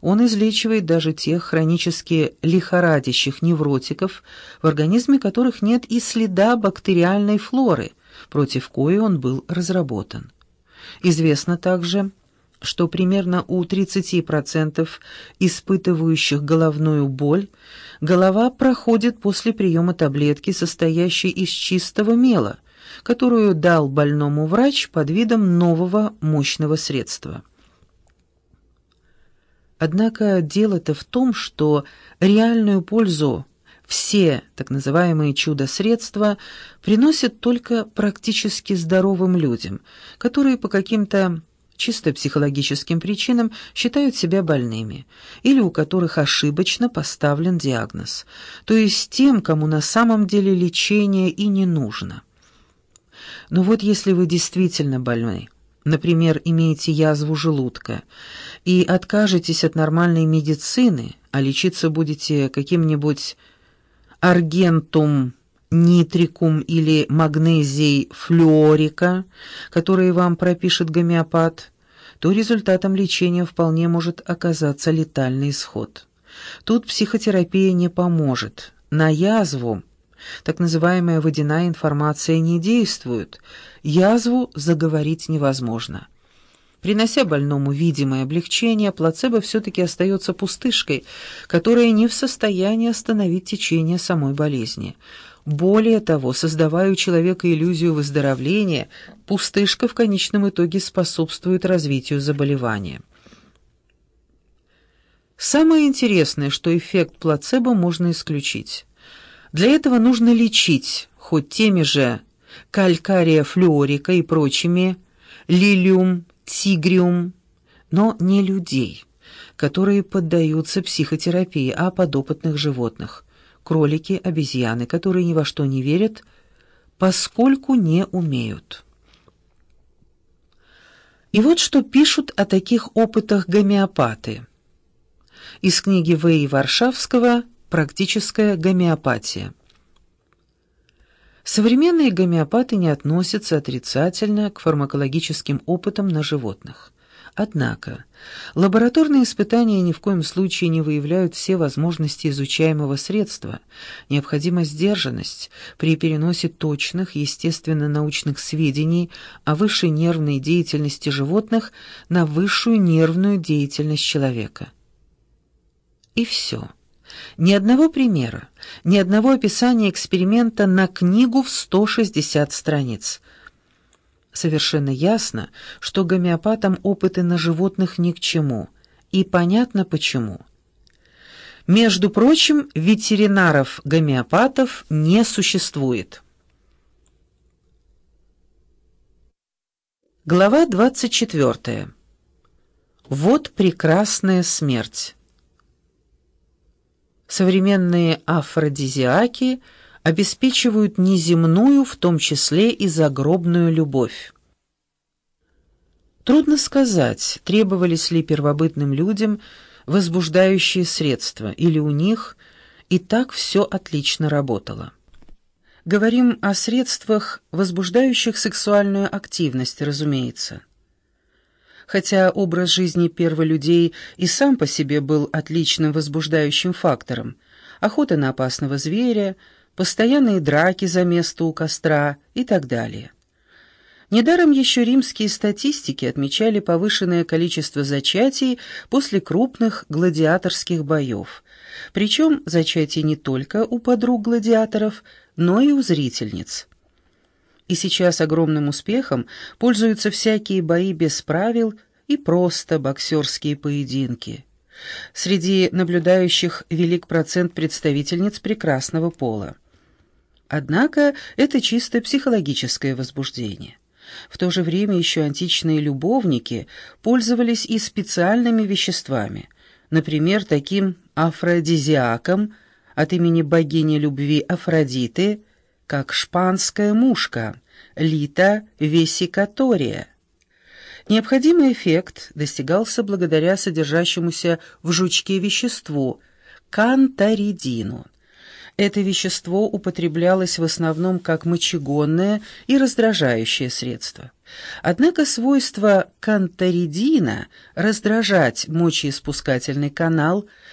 Он излечивает даже тех хронически лихорадящих невротиков, в организме которых нет и следа бактериальной флоры, против коей он был разработан. Известно также, что примерно у 30% испытывающих головную боль голова проходит после приема таблетки, состоящей из чистого мела, которую дал больному врач под видом нового мощного средства. Однако дело-то в том, что реальную пользу все так называемые чудо-средства приносят только практически здоровым людям, которые по каким-то чисто психологическим причинам считают себя больными, или у которых ошибочно поставлен диагноз, то есть тем, кому на самом деле лечение и не нужно. Но вот если вы действительно больны, например, имеете язву желудка, и откажетесь от нормальной медицины, а лечиться будете каким-нибудь аргентум нитрикум или магнезией флюорика, которые вам пропишет гомеопат, то результатом лечения вполне может оказаться летальный исход. Тут психотерапия не поможет. На язву так называемая водяная информация не действует, язву заговорить невозможно. Принося больному видимое облегчение, плацебо все-таки остается пустышкой, которая не в состоянии остановить течение самой болезни. Более того, создавая у человека иллюзию выздоровления, пустышка в конечном итоге способствует развитию заболевания. Самое интересное, что эффект плацебо можно исключить. Для этого нужно лечить, хоть теми же калькария флюорика и прочими, лилиум, тигриум, но не людей, которые поддаются психотерапии, а подопытных животных, кролики, обезьяны, которые ни во что не верят, поскольку не умеют. И вот что пишут о таких опытах гомеопаты. Из книги В.И. Варшавского «Практическая гомеопатия». Современные гомеопаты не относятся отрицательно к фармакологическим опытам на животных. Однако лабораторные испытания ни в коем случае не выявляют все возможности изучаемого средства, необходима сдержанность при переносе точных, естественно-научных сведений о высшей нервной деятельности животных на высшую нервную деятельность человека. И все. Ни одного примера, ни одного описания эксперимента на книгу в 160 страниц. Совершенно ясно, что гомеопатам опыты на животных ни к чему, и понятно почему. Между прочим, ветеринаров-гомеопатов не существует. Глава 24. Вот прекрасная смерть. Современные афродизиаки обеспечивают неземную, в том числе и загробную любовь. Трудно сказать, требовались ли первобытным людям возбуждающие средства, или у них и так все отлично работало. Говорим о средствах, возбуждающих сексуальную активность, разумеется хотя образ жизни перволюдей и сам по себе был отличным возбуждающим фактором. Охота на опасного зверя, постоянные драки за место у костра и так далее. Недаром еще римские статистики отмечали повышенное количество зачатий после крупных гладиаторских боев. Причем зачатий не только у подруг гладиаторов, но и у зрительниц и сейчас огромным успехом пользуются всякие бои без правил и просто боксерские поединки. Среди наблюдающих велик процент представительниц прекрасного пола. Однако это чисто психологическое возбуждение. В то же время еще античные любовники пользовались и специальными веществами, например, таким афродизиаком от имени богини любви Афродиты – как шпанская мушка, лита весикатория. Необходимый эффект достигался благодаря содержащемуся в жучке веществу – кантаридину. Это вещество употреблялось в основном как мочегонное и раздражающее средство. Однако свойство канторидина раздражать мочеиспускательный канал